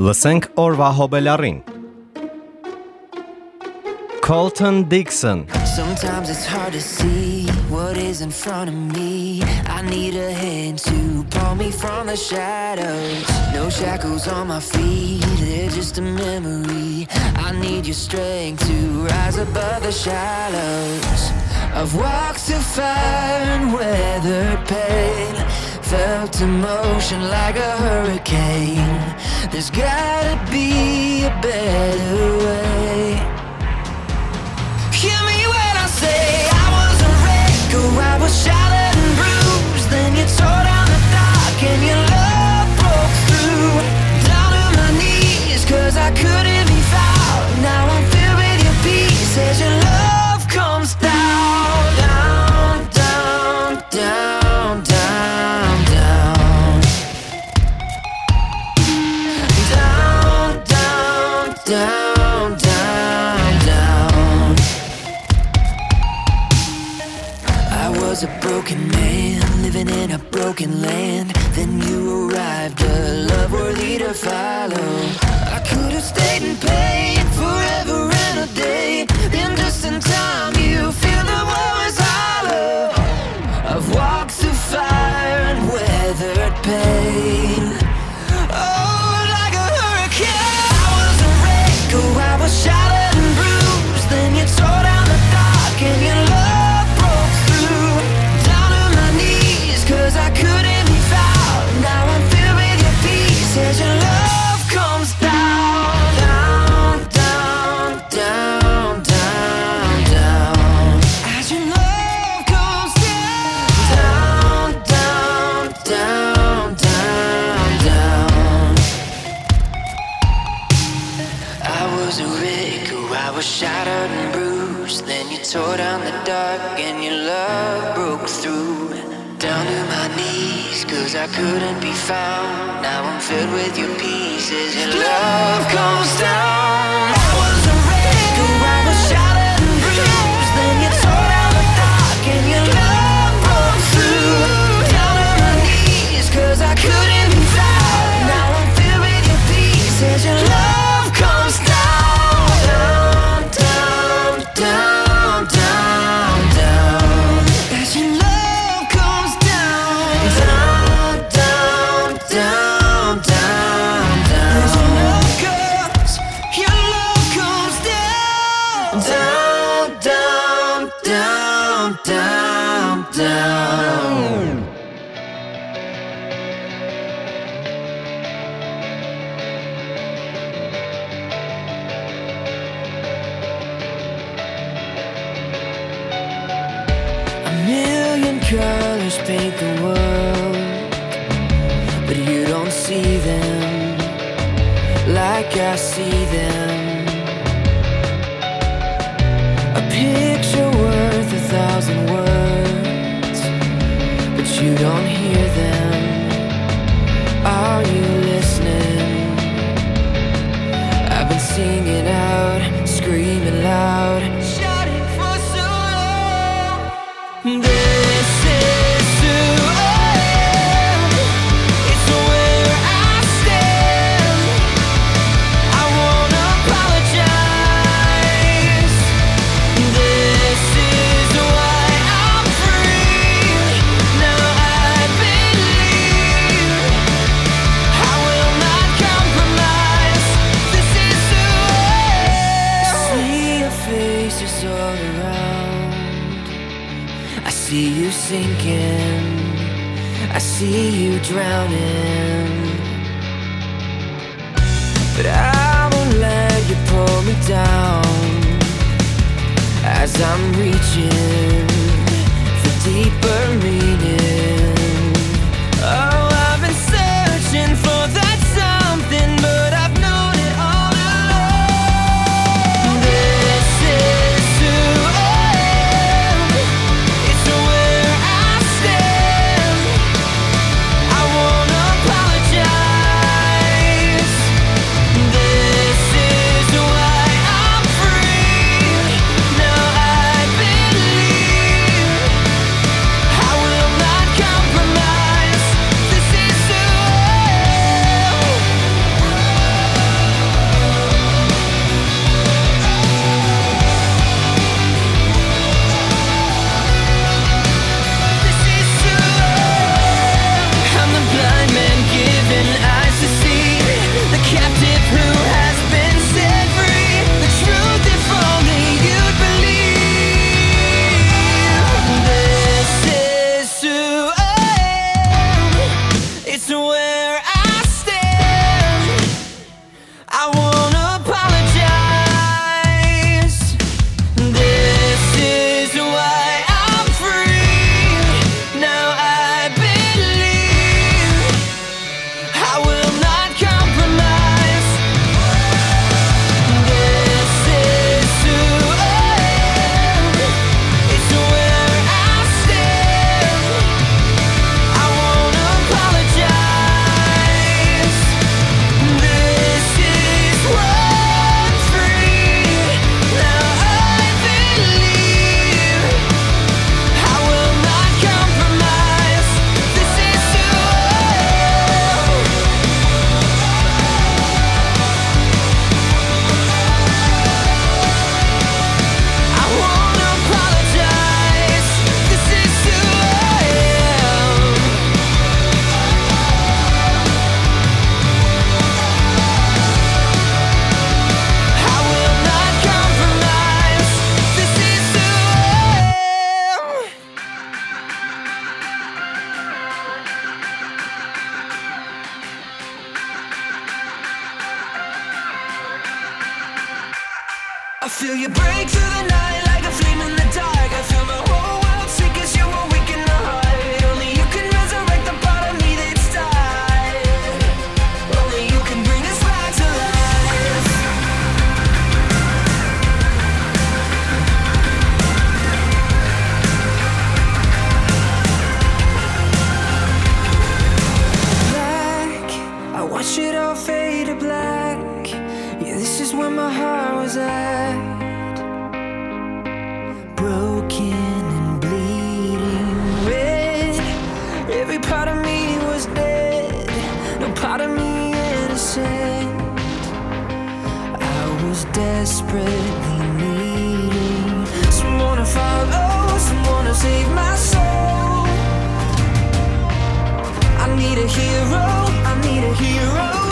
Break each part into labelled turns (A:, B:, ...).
A: Լսենք օրվա հոբելարին։ Colton Dixon
B: Sometimes it's hard to see what is in front of me. I need a hand to pull me from the shadows. No shackles on my feet, they're just a memory. I need your strength to rise above the shallows. I've walked through fire and weathered pain. Felt emotion like a hurricane. There's gotta be a better way. Hear me when I say I was a wreck, oh, I was shattered was a wreck, oh, I was shattered and bruised. Then you tore down the dark and your love broke through. Down to my knees, cause I couldn't be found. Now I'm filled with your pieces. Your love comes down. See them. A picture worth a thousand words, but you don't hear them. All. I see you sinking. I see you drowning. But I won't let you pull me down as I'm reaching for deeper meaning. Oh, I've been searching for that something, Was desperately needing someone to follow, someone to save my soul. I need a hero, I need a hero.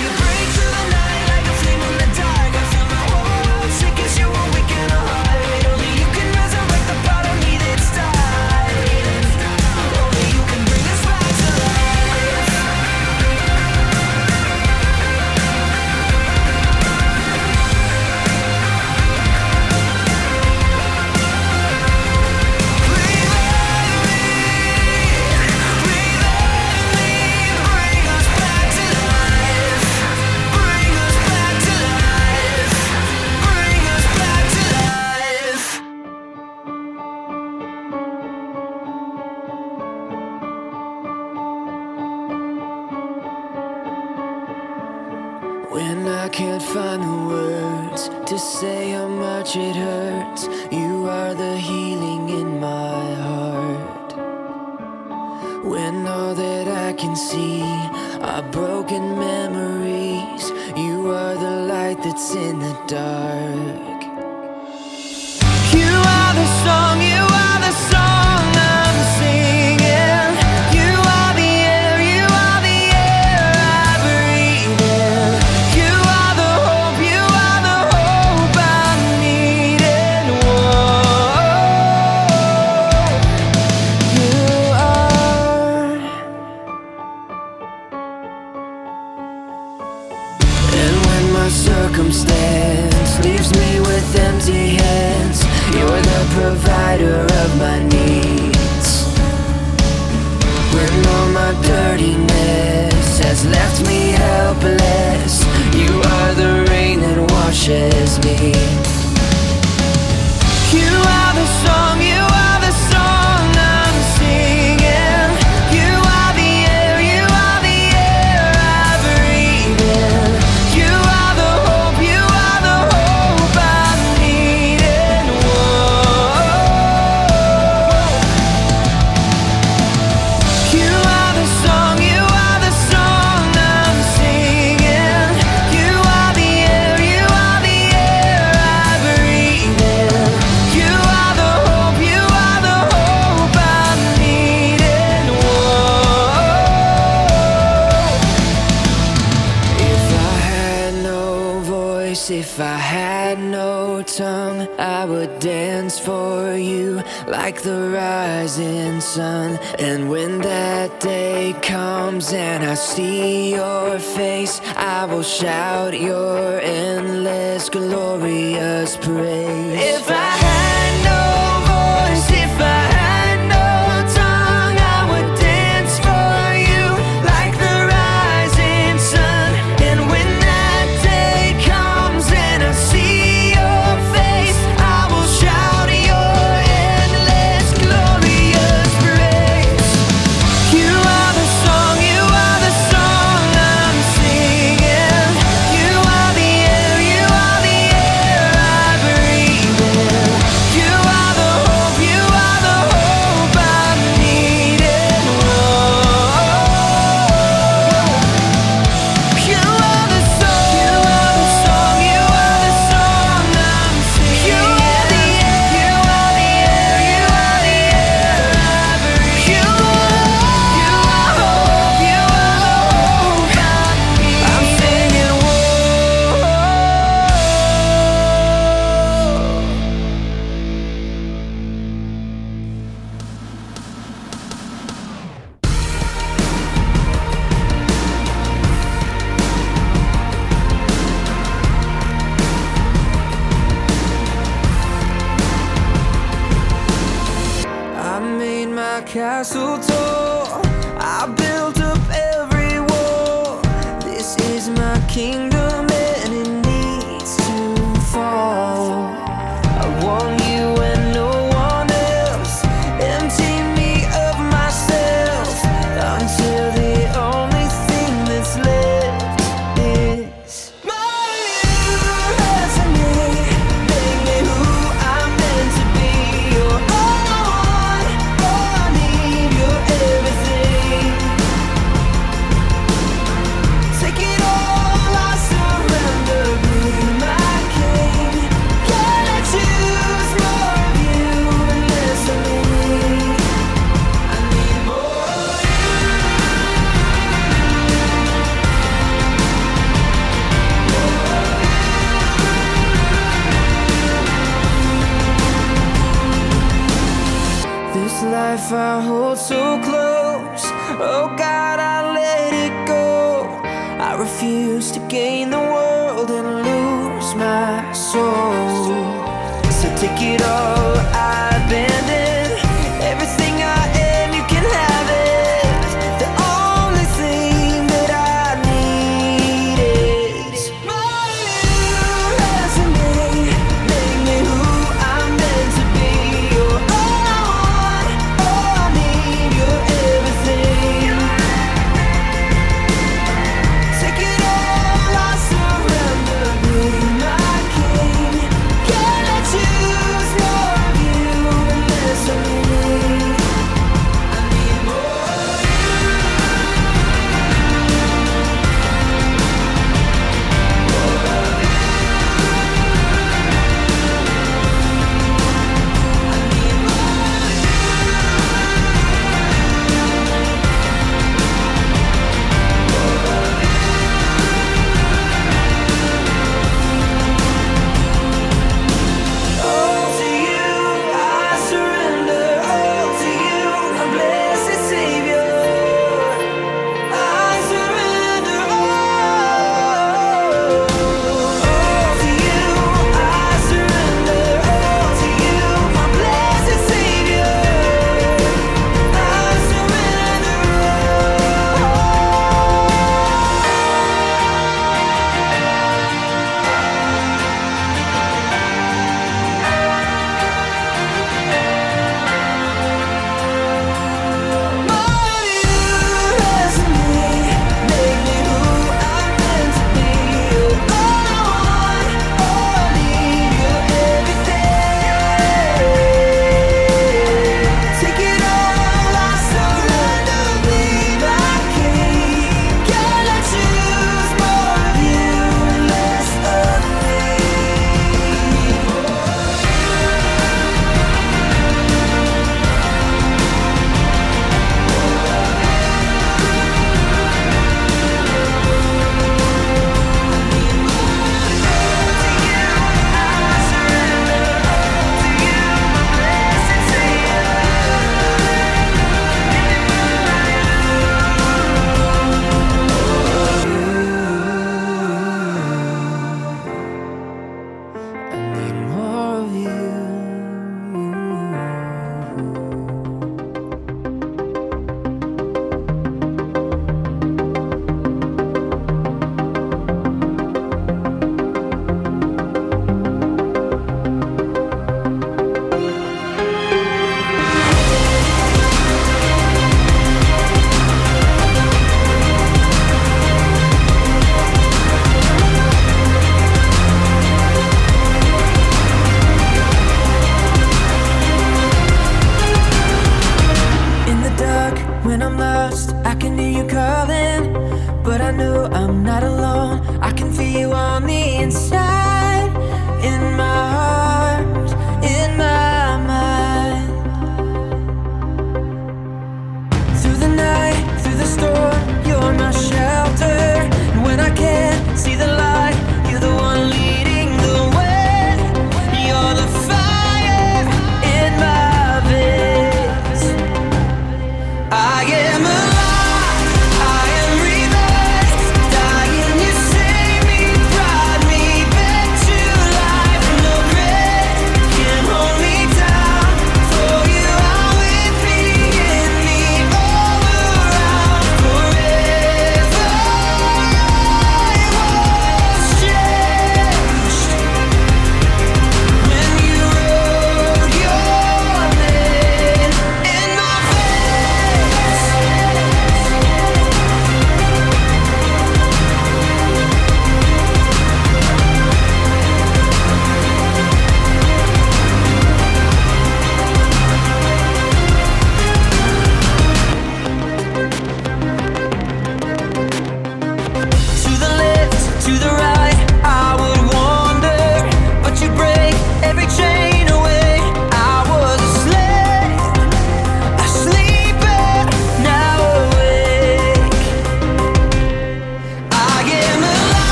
B: you When I can't find the words to say how much it hurts, you are the healing in my heart. When all that I can see are broken memories, you are the light that's in the dark. the rising sun. And when that day comes and I see your face, I will shout your endless, glorious praise. If I castle tall. I built up every wall. This is my kingdom.